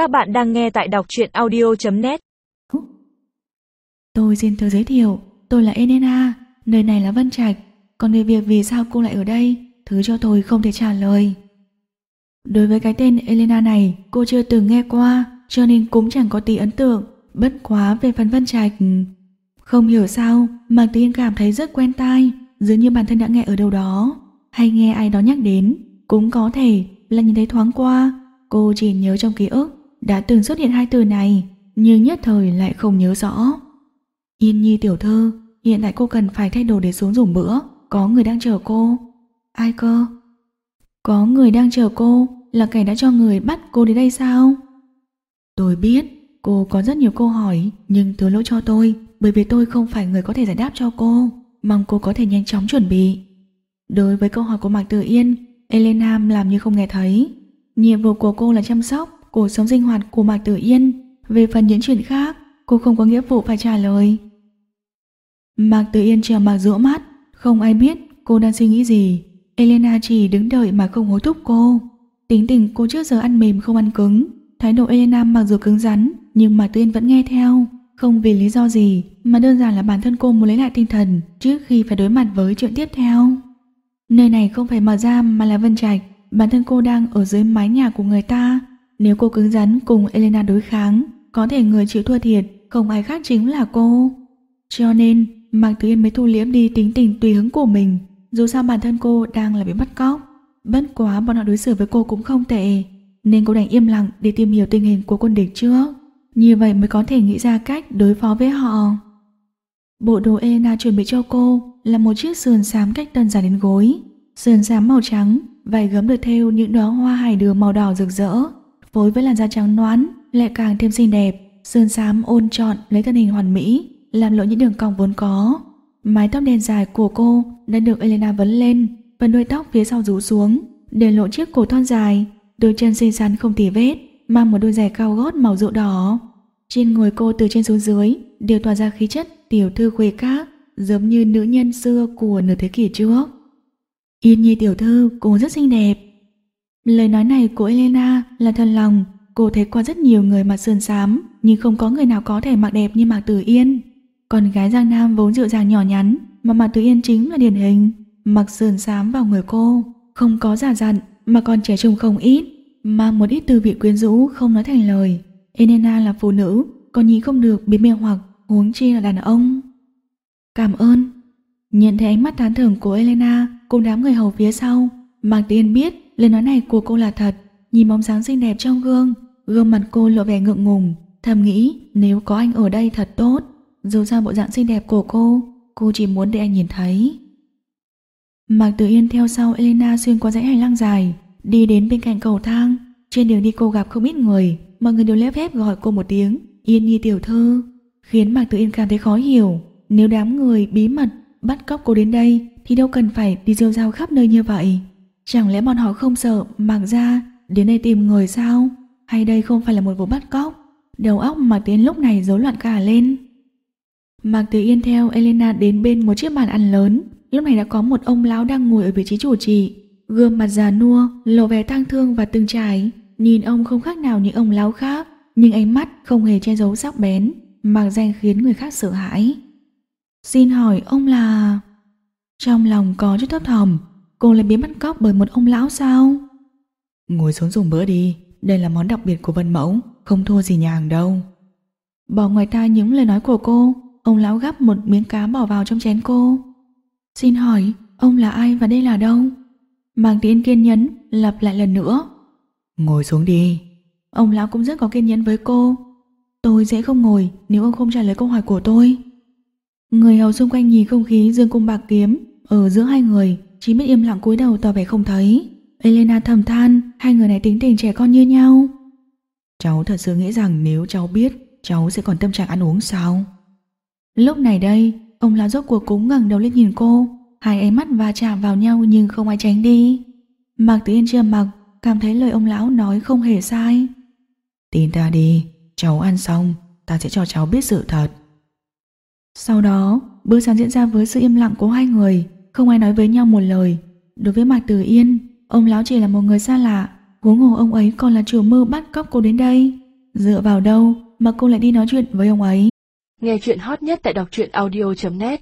Các bạn đang nghe tại đọc truyện audio.net Tôi xin tự giới thiệu, tôi là Elena, nơi này là Vân Trạch, còn về việc vì sao cô lại ở đây, thứ cho tôi không thể trả lời. Đối với cái tên Elena này, cô chưa từng nghe qua, cho nên cũng chẳng có tí ấn tượng, bất quá về phần Vân Trạch. Không hiểu sao, Mạc tiên cảm thấy rất quen tai, dường như bản thân đã nghe ở đâu đó, hay nghe ai đó nhắc đến, cũng có thể là nhìn thấy thoáng qua, cô chỉ nhớ trong ký ức đã từng xuất hiện hai từ này, nhưng nhất thời lại không nhớ rõ. Yên Nhi tiểu thư, hiện tại cô cần phải thay đồ để xuống dùng bữa, có người đang chờ cô. Ai cơ? Có người đang chờ cô, là kẻ đã cho người bắt cô đến đây sao? Tôi biết, cô có rất nhiều câu hỏi, nhưng thứ lỗi cho tôi, bởi vì tôi không phải người có thể giải đáp cho cô, mong cô có thể nhanh chóng chuẩn bị. Đối với câu hỏi của Mạc Tử Yên, Elena làm như không nghe thấy. Nhiệm vụ của cô là chăm sóc cuộc sống sinh hoạt của Mạc Tử Yên. Về phần những chuyện khác, cô không có nghĩa vụ phải trả lời. Mạc Tử Yên trèo mạc rũa mắt, không ai biết cô đang suy nghĩ gì. Elena chỉ đứng đợi mà không hối thúc cô. Tính tình cô trước giờ ăn mềm không ăn cứng. Thái độ Elena mặc dù cứng rắn, nhưng Mạc Tử Yên vẫn nghe theo. Không vì lý do gì, mà đơn giản là bản thân cô muốn lấy lại tinh thần trước khi phải đối mặt với chuyện tiếp theo. Nơi này không phải mở ra mà là Vân Trạch. Bản thân cô đang ở dưới mái nhà của người ta. Nếu cô cứng rắn cùng Elena đối kháng, có thể người chịu thua thiệt, không ai khác chính là cô. Cho nên, Mạc Tử Yên mới thu liễm đi tính tình tùy hứng của mình. Dù sao bản thân cô đang là bị bắt cóc. Bất quá bọn họ đối xử với cô cũng không tệ. Nên cô đành im lặng để tìm hiểu tình hình của quân địch trước. Như vậy mới có thể nghĩ ra cách đối phó với họ. Bộ đồ Elena chuẩn bị cho cô là một chiếc sườn xám cách tân dài đến gối. Sườn xám màu trắng, vải gấm được thêu những đóa hoa hải đường màu đỏ rực rỡ, phối với làn da trắng noãn lại càng thêm xinh đẹp. sơn xám ôn trọn lấy thân hình hoàn mỹ, làm lộ những đường cong vốn có. Mái tóc đen dài của cô đã được Elena vấn lên, phần đuôi tóc phía sau rú xuống, để lộ chiếc cổ thon dài, đôi chân xinh xắn không tì vết, mang một đôi giày cao gót màu rượu đỏ. Trên người cô từ trên xuống dưới đều tỏa ra khí chất tiểu thư khuê các, giống như nữ nhân xưa của nửa thế kỷ trước. Yên Nhi tiểu thư, cô rất xinh đẹp. Lời nói này của Elena là thân lòng, cô thấy qua rất nhiều người mặc sườn xám, nhưng không có người nào có thể mặc đẹp như Mạc Tử Yên. Còn gái Giang Nam vốn dịu dàng nhỏ nhắn, mà Mạc Tử Yên chính là điển hình, mặc sườn xám vào người cô, không có giả dặn mà còn trẻ trung không ít, mang một ít từ vị quyến rũ không nói thành lời. Elena là phụ nữ, còn nhí không được bị mê hoặc, huống chi là đàn ông. Cảm ơn. Nhận thấy ánh mắt tán thưởng của Elena cùng đám người hầu phía sau, Mạc Tiên biết lời nói này của cô là thật, nhìn bóng dáng xinh đẹp trong gương, gương mặt cô lộ vẻ ngượng ngùng, thầm nghĩ nếu có anh ở đây thật tốt, dù sao bộ dạng xinh đẹp của cô, cô chỉ muốn để anh nhìn thấy. Mạc Tử Yên theo sau Elena xuyên qua dãy hành lang dài, đi đến bên cạnh cầu thang. Trên đường đi cô gặp không ít người, mọi người đều lép phép gọi cô một tiếng Yên Nhi tiểu thư, khiến Mạc Tử Yên cảm thấy khó hiểu. Nếu đám người bí mật bắt cóc cô đến đây thì đâu cần phải đi rêu rao khắp nơi như vậy. Chẳng lẽ bọn họ không sợ Mạc ra đến đây tìm người sao? Hay đây không phải là một vụ bắt cóc? Đầu óc Mạc Tiến lúc này rối loạn cả lên. Mạc Tử Yên theo Elena đến bên một chiếc bàn ăn lớn. Lúc này đã có một ông lão đang ngồi ở vị trí chủ trì. Gương mặt già nua, lộ vẻ tang thương và từng trải. Nhìn ông không khác nào những ông lão khác, nhưng ánh mắt không hề che giấu sắc bén, mạc danh khiến người khác sợ hãi. Xin hỏi ông là... Trong lòng có chút thấp thỏm, cô lại bị bắt cóc bởi một ông lão sao? Ngồi xuống dùng bữa đi, đây là món đặc biệt của Vân Mẫu, không thua gì nhà hàng đâu. Bỏ ngoài tai những lời nói của cô, ông lão gắp một miếng cá bỏ vào trong chén cô. Xin hỏi, ông là ai và đây là đâu? Mang Tiến kiên nhẫn lặp lại lần nữa. Ngồi xuống đi. Ông lão cũng rất có kiên nhẫn với cô. Tôi sẽ không ngồi nếu ông không trả lời câu hỏi của tôi. Người hầu xung quanh nhìn không khí dương cung bạc kiếm ở giữa hai người, chỉ biết im lặng cúi đầu tỏ vẻ không thấy. Elena thầm than, hai người này tính tình trẻ con như nhau. Cháu thật sự nghĩ rằng nếu cháu biết, cháu sẽ còn tâm trạng ăn uống sao? Lúc này đây, ông lão rốt cuộc cũng ngẩng đầu lên nhìn cô, hai ánh mắt va chạm vào nhau nhưng không ai tránh đi. Mạc Tử Yên chưa mặc, cảm thấy lời ông lão nói không hề sai. Tin ta đi, cháu ăn xong, ta sẽ cho cháu biết sự thật. Sau đó, bữa sáng diễn ra với sự im lặng của hai người, không ai nói với nhau một lời. Đối với Mạc Tử Yên, ông lão chỉ là một người xa lạ, huống hồ ông ấy còn là chủ mưu bắt cóc cô đến đây. Dựa vào đâu mà cô lại đi nói chuyện với ông ấy? Nghe chuyện hot nhất tại đọc truyện audio.net